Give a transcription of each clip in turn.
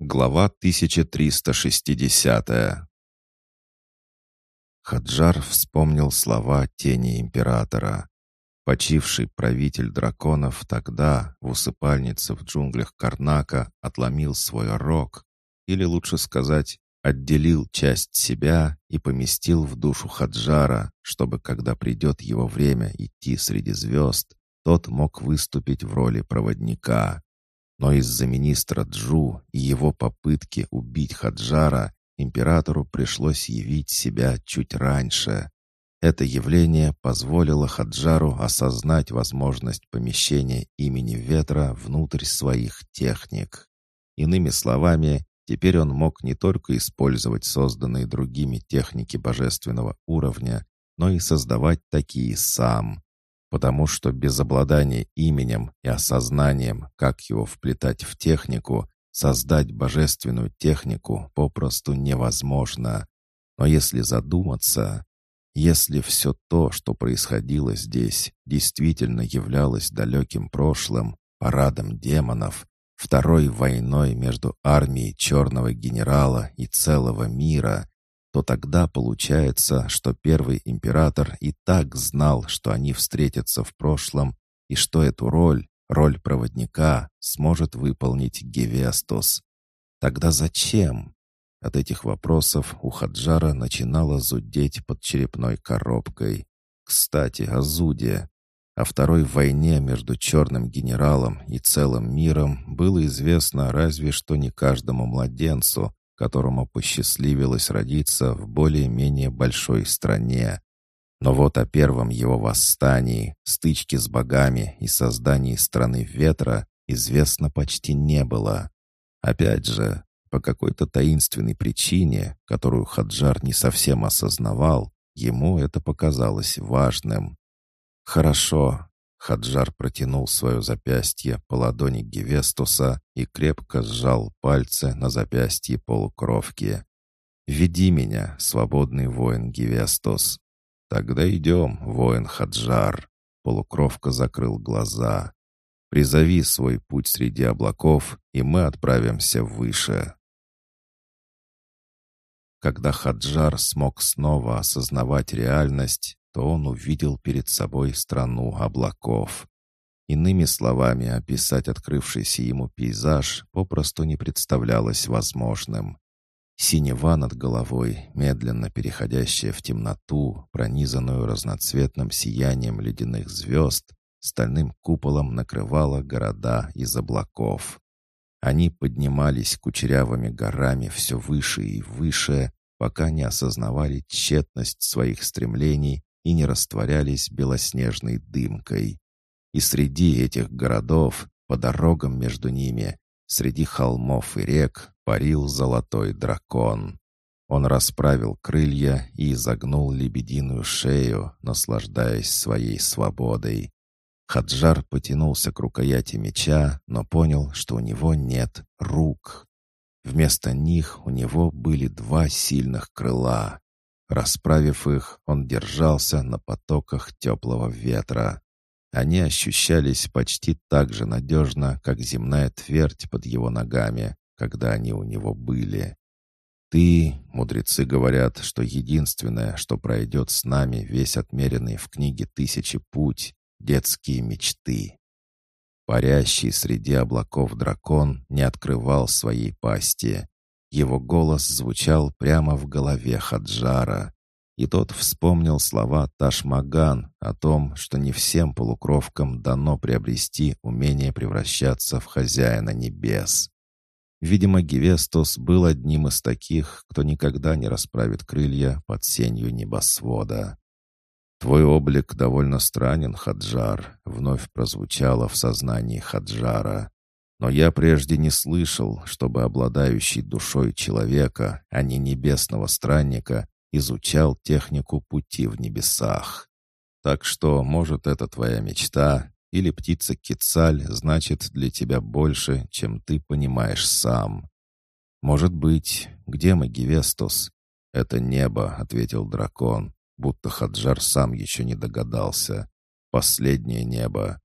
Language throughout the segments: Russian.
Глава 1360 Хаджар вспомнил слова тени императора. Почивший правитель драконов тогда в усыпальнице в джунглях Карнака отломил свой рог, или лучше сказать, отделил часть себя и поместил в душу Хаджара, чтобы, когда придет его время идти среди звезд, тот мог выступить в роли проводника. Но из-за министра Джу и его попытки убить Хаджара императору пришлось явить себя чуть раньше. Это явление позволило Хаджару осознать возможность помещения имени Ветра внутрь своих техник. Иными словами, теперь он мог не только использовать созданные другими техники божественного уровня, но и создавать такие сам потому что без обладания именем и осознанием, как его вплетать в технику, создать божественную технику попросту невозможно. Но если задуматься, если все то, что происходило здесь, действительно являлось далеким прошлым, парадом демонов, второй войной между армией черного генерала и целого мира, то тогда получается, что первый император и так знал, что они встретятся в прошлом, и что эту роль, роль проводника, сможет выполнить Гевестос. Тогда зачем? От этих вопросов у Хаджара начинало зудеть под черепной коробкой. Кстати, о Зуде. О второй войне между черным генералом и целым миром было известно разве что не каждому младенцу, которому посчастливилось родиться в более-менее большой стране. Но вот о первом его восстании, стычке с богами и создании страны ветра известно почти не было. Опять же, по какой-то таинственной причине, которую Хаджар не совсем осознавал, ему это показалось важным. Хорошо, Хаджар протянул свое запястье по ладони Гевестуса и крепко сжал пальцы на запястье полукровки. «Веди меня, свободный воин Гевестус». «Тогда идем, воин Хаджар». Полукровка закрыл глаза. «Призови свой путь среди облаков, и мы отправимся выше». Когда Хаджар смог снова осознавать реальность, то он увидел перед собой страну облаков. Иными словами, описать открывшийся ему пейзаж попросту не представлялось возможным. Синева над головой, медленно переходящая в темноту, пронизанную разноцветным сиянием ледяных звезд, стальным куполом накрывала города из облаков. Они поднимались кучерявыми горами все выше и выше, пока не осознавали тщетность своих стремлений и не растворялись белоснежной дымкой. И среди этих городов, по дорогам между ними, среди холмов и рек, парил золотой дракон. Он расправил крылья и изогнул лебединую шею, наслаждаясь своей свободой. Хаджар потянулся к рукояти меча, но понял, что у него нет рук. Вместо них у него были два сильных крыла. Расправив их, он держался на потоках теплого ветра. Они ощущались почти так же надежно, как земная твердь под его ногами, когда они у него были. Ты, мудрецы говорят, что единственное, что пройдет с нами весь отмеренный в книге тысячи путь — детские мечты. Парящий среди облаков дракон не открывал своей пасти. Его голос звучал прямо в голове Хаджара, и тот вспомнил слова Ташмаган о том, что не всем полукровкам дано приобрести умение превращаться в хозяина небес. Видимо, Гевестос был одним из таких, кто никогда не расправит крылья под сенью небосвода. «Твой облик довольно странен, Хаджар», — вновь прозвучало в сознании Хаджара. Но я прежде не слышал, чтобы обладающий душой человека, а не небесного странника, изучал технику пути в небесах. Так что, может, это твоя мечта, или птица Кицаль значит для тебя больше, чем ты понимаешь сам. Может быть, где мы, Гевестус? Это небо, — ответил дракон, будто Хаджар сам еще не догадался. Последнее небо.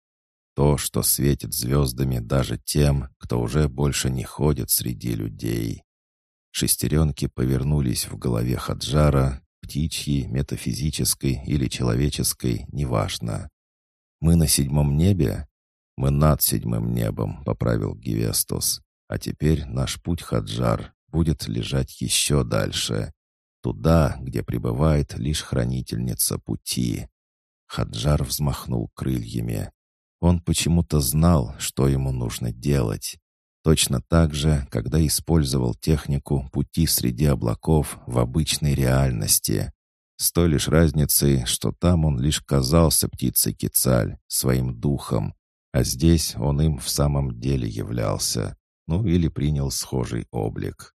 То, что светит звездами даже тем, кто уже больше не ходит среди людей. Шестеренки повернулись в голове Хаджара, птичьей, метафизической или человеческой, неважно. «Мы на седьмом небе?» «Мы над седьмым небом», — поправил Гевестус. «А теперь наш путь, Хаджар, будет лежать еще дальше. Туда, где пребывает лишь хранительница пути». Хаджар взмахнул крыльями. Он почему-то знал, что ему нужно делать. Точно так же, когда использовал технику пути среди облаков в обычной реальности. С той лишь разницей, что там он лишь казался птицей Кицаль, своим духом, а здесь он им в самом деле являлся, ну или принял схожий облик.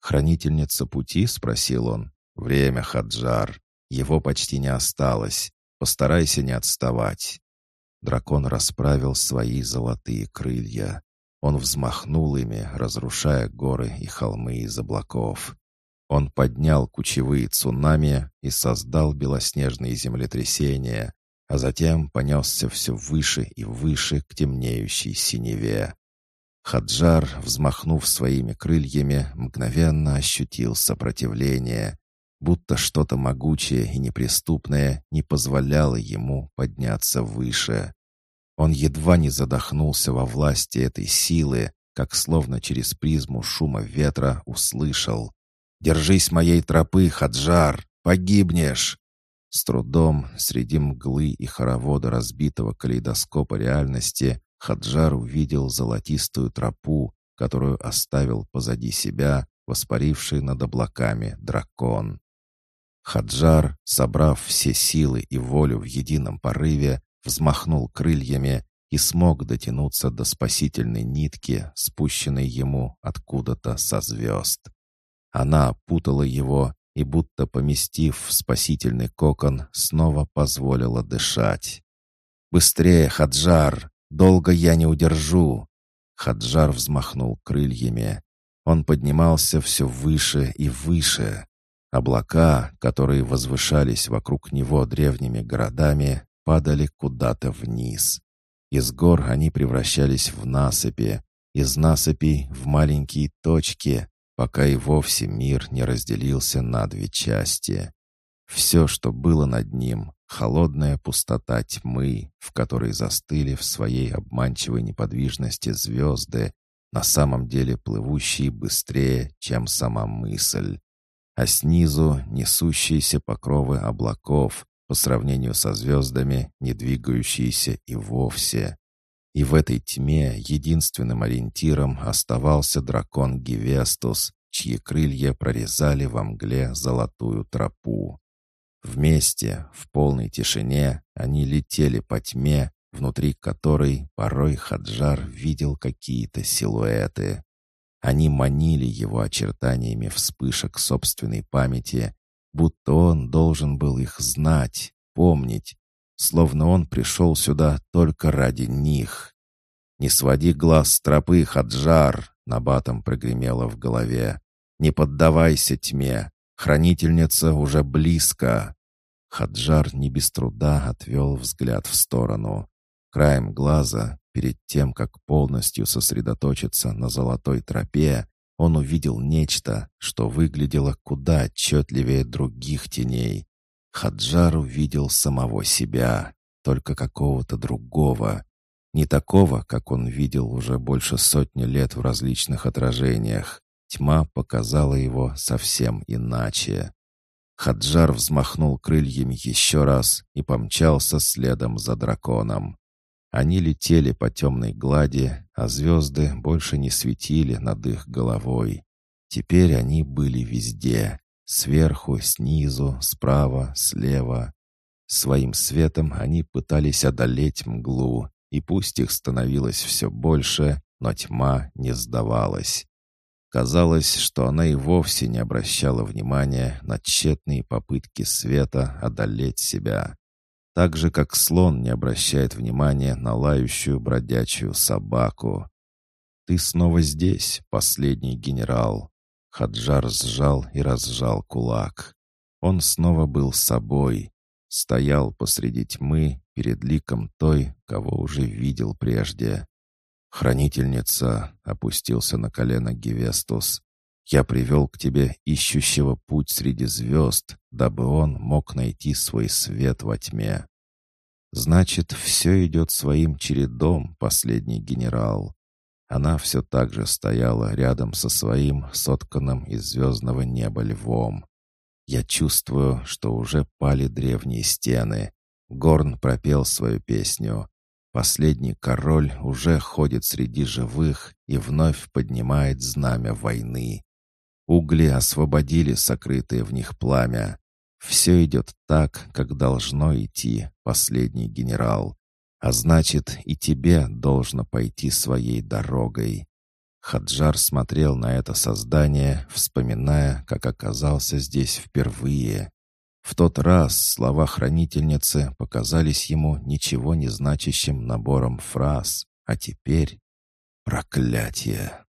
«Хранительница пути?» — спросил он. «Время, Хаджар. Его почти не осталось. Постарайся не отставать». Дракон расправил свои золотые крылья. Он взмахнул ими, разрушая горы и холмы из облаков. Он поднял кучевые цунами и создал белоснежные землетрясения, а затем понесся все выше и выше к темнеющей синеве. Хаджар, взмахнув своими крыльями, мгновенно ощутил сопротивление, будто что-то могучее и неприступное не позволяло ему подняться выше. Он едва не задохнулся во власти этой силы, как словно через призму шума ветра услышал «Держись моей тропы, Хаджар! Погибнешь!» С трудом, среди мглы и хоровода разбитого калейдоскопа реальности, Хаджар увидел золотистую тропу, которую оставил позади себя воспаривший над облаками дракон. Хаджар, собрав все силы и волю в едином порыве, взмахнул крыльями и смог дотянуться до спасительной нитки, спущенной ему откуда-то со звезд. Она опутала его и, будто поместив в спасительный кокон, снова позволила дышать. «Быстрее, Хаджар! Долго я не удержу!» Хаджар взмахнул крыльями. Он поднимался все выше и выше. Облака, которые возвышались вокруг него древними городами, падали куда-то вниз. Из гор они превращались в насыпи, из насыпей в маленькие точки, пока и вовсе мир не разделился на две части. Все, что было над ним, холодная пустота тьмы, в которой застыли в своей обманчивой неподвижности звезды, на самом деле плывущие быстрее, чем сама мысль. А снизу несущиеся покровы облаков, по сравнению со звездами, не двигающиеся и вовсе. И в этой тьме единственным ориентиром оставался дракон Гевестус, чьи крылья прорезали во мгле золотую тропу. Вместе, в полной тишине, они летели по тьме, внутри которой порой Хаджар видел какие-то силуэты. Они манили его очертаниями вспышек собственной памяти, будто он должен был их знать, помнить, словно он пришел сюда только ради них. «Не своди глаз с тропы, Хаджар!» — набатом прогремело в голове. «Не поддавайся тьме! Хранительница уже близко!» Хаджар не без труда отвел взгляд в сторону. Краем глаза, перед тем, как полностью сосредоточиться на золотой тропе, он увидел нечто, что выглядело куда отчетливее других теней. Хаджар увидел самого себя, только какого-то другого. Не такого, как он видел уже больше сотни лет в различных отражениях. Тьма показала его совсем иначе. Хаджар взмахнул крыльями еще раз и помчался следом за драконом. Они летели по темной глади, а звезды больше не светили над их головой. Теперь они были везде. Сверху, снизу, справа, слева. Своим светом они пытались одолеть мглу, и пусть их становилось все больше, но тьма не сдавалась. Казалось, что она и вовсе не обращала внимания на тщетные попытки света одолеть себя. Так же, как слон не обращает внимания на лающую бродячую собаку. «Ты снова здесь, последний генерал!» Хаджар сжал и разжал кулак. Он снова был собой. стоял посреди тьмы перед ликом той, кого уже видел прежде. «Хранительница!» — опустился на колено Гевестус. «Я привел к тебе ищущего путь среди звезд, дабы он мог найти свой свет во тьме». «Значит, все идет своим чередом, последний генерал». Она все так же стояла рядом со своим сотканным из звездного неба львом. Я чувствую, что уже пали древние стены. Горн пропел свою песню. Последний король уже ходит среди живых и вновь поднимает знамя войны. Угли освободили сокрытое в них пламя. Все идет так, как должно идти, последний генерал. А значит, и тебе должно пойти своей дорогой. Хаджар смотрел на это создание, вспоминая, как оказался здесь впервые. В тот раз слова хранительницы показались ему ничего не значащим набором фраз, а теперь... Проклятие!